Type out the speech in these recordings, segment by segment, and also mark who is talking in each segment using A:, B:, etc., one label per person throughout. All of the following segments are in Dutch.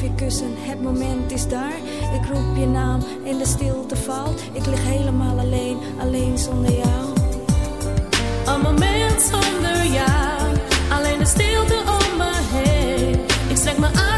A: je kussen, het moment is daar. Ik roep je naam en de stilte valt. Ik lig helemaal alleen, alleen zonder jou.
B: Een moment zonder jou, alleen de stilte om me heen. Ik strek me armen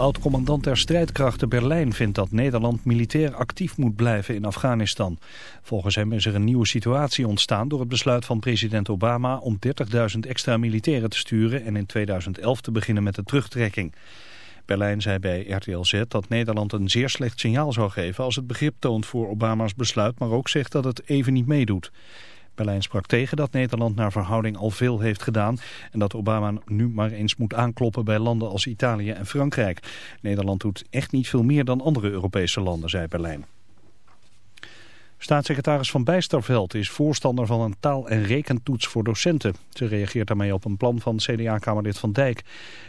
C: Oud-commandant der strijdkrachten Berlijn vindt dat Nederland militair actief moet blijven in Afghanistan. Volgens hem is er een nieuwe situatie ontstaan door het besluit van president Obama om 30.000 extra militairen te sturen en in 2011 te beginnen met de terugtrekking. Berlijn zei bij RTL Z dat Nederland een zeer slecht signaal zou geven als het begrip toont voor Obama's besluit, maar ook zegt dat het even niet meedoet. Berlijn sprak tegen dat Nederland naar verhouding al veel heeft gedaan en dat Obama nu maar eens moet aankloppen bij landen als Italië en Frankrijk. Nederland doet echt niet veel meer dan andere Europese landen, zei Berlijn. Staatssecretaris Van Bijsterveld is voorstander van een taal- en rekentoets voor docenten. Ze reageert daarmee op een plan van CDA-kamerlid Van Dijk.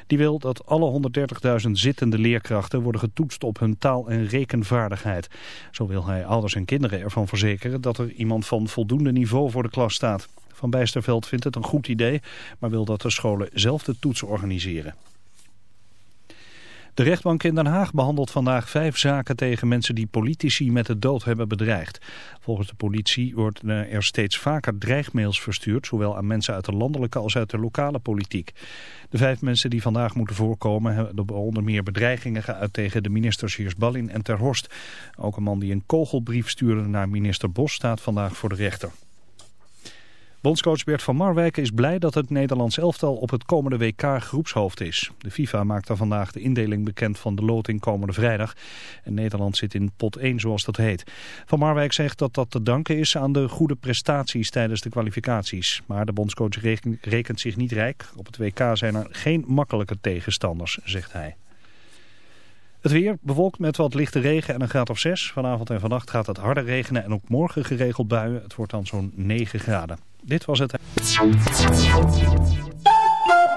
C: Die wil dat alle 130.000 zittende leerkrachten worden getoetst op hun taal- en rekenvaardigheid. Zo wil hij ouders en kinderen ervan verzekeren dat er iemand van voldoende niveau voor de klas staat. Van Bijsterveld vindt het een goed idee, maar wil dat de scholen zelf de toetsen organiseren. De rechtbank in Den Haag behandelt vandaag vijf zaken tegen mensen die politici met de dood hebben bedreigd. Volgens de politie wordt er steeds vaker dreigmails verstuurd, zowel aan mensen uit de landelijke als uit de lokale politiek. De vijf mensen die vandaag moeten voorkomen hebben onder meer bedreigingen geuit tegen de ministers Heers Ballin en Ter Horst. Ook een man die een kogelbrief stuurde naar minister Bos staat vandaag voor de rechter. Bondscoach Bert van Marwijk is blij dat het Nederlands elftal op het komende WK groepshoofd is. De FIFA maakt daar vandaag de indeling bekend van de loting komende vrijdag. En Nederland zit in pot 1 zoals dat heet. Van Marwijk zegt dat dat te danken is aan de goede prestaties tijdens de kwalificaties. Maar de bondscoach rekent zich niet rijk. Op het WK zijn er geen makkelijke tegenstanders, zegt hij. Het weer bewolkt met wat lichte regen en een graad of 6. Vanavond en vannacht gaat het harder regenen en ook morgen geregeld buien. Het wordt dan zo'n 9 graden. Dit was het.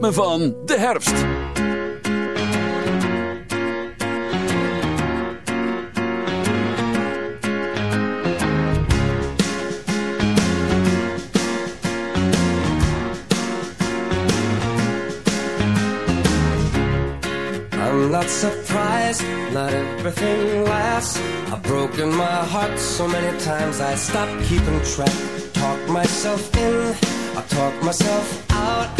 D: ritme van de herfst.
E: I'm not surprised, not everything lasts. I've broken my heart so many times I stopped keeping track. Talk myself in, I talk myself out.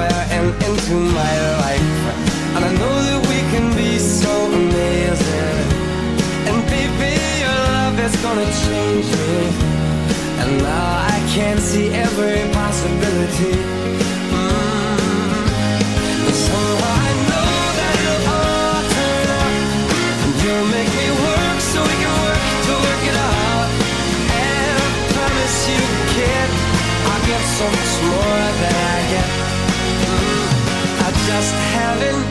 E: is gonna change me. And now I can see every possibility. Mm. Somehow I know that it'll all turn you'll make me work so we can work to work it out. I promise you, I'll get so much more than I get. Mm. I just haven't